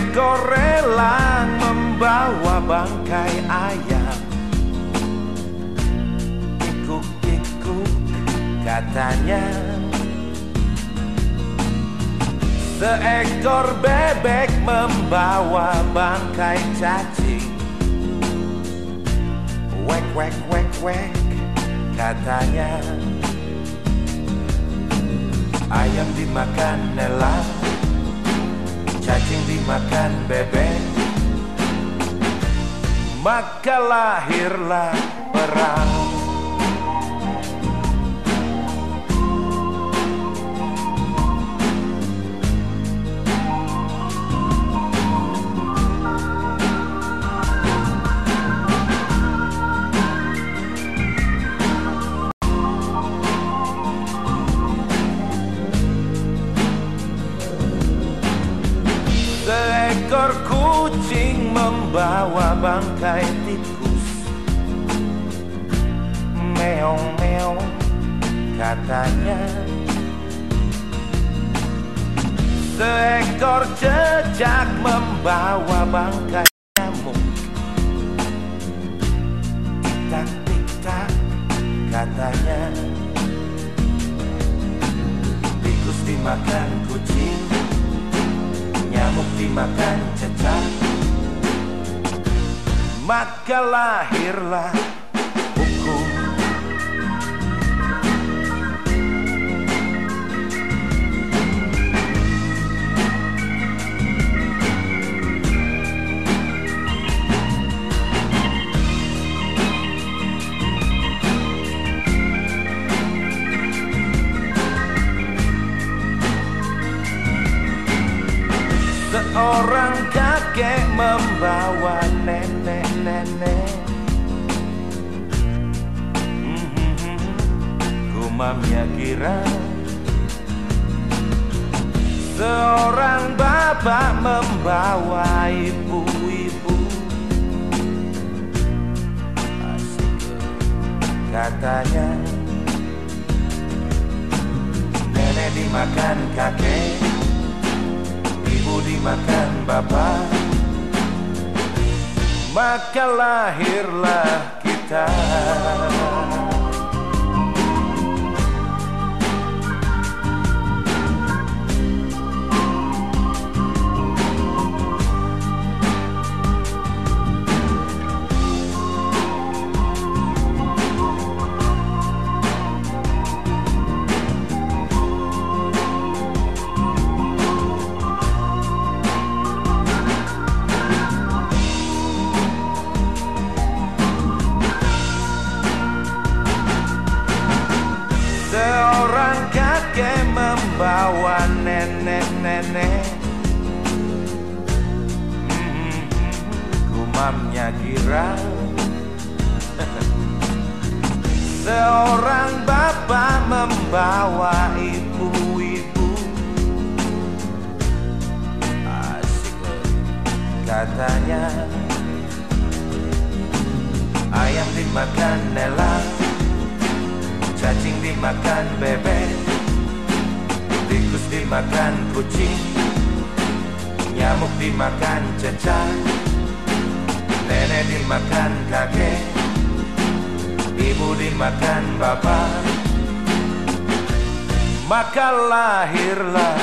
Seekor elang membawa bangkai ayam. Ikuk-ikuk katanya. Seekor bebek membawa bangkai cacing. Wek, wek, wek, wek katanya. Ayam dimakan elang Cacing dimakan bebek. Maka lahirlah perang kucing membawa bangkai tikus. Meong meong katanya. Seekor cecak membawa bangkai nyamuk. Tik tak tik tak katanya. Tikus dimakan kucing Nyamuk dimakan cecak Maka lahirlah hukum. Seorang kakek membawa Gumamnya kira Seorang bapak membawa ibu-ibu. Katanya. Nenek dimakan kakek Ibu dimakan bapak. Maka lahirlah kita Gumamnya girang Seorang bapak membawa ibu-ibu. Asik katanya. Ayam dimakan elang Cacing dimakan bebek Tikus dimakan kucing Nyamuk dimakan cecak Nenek dimakan kakek. Ibu dimakan bapak. Maka lahirlah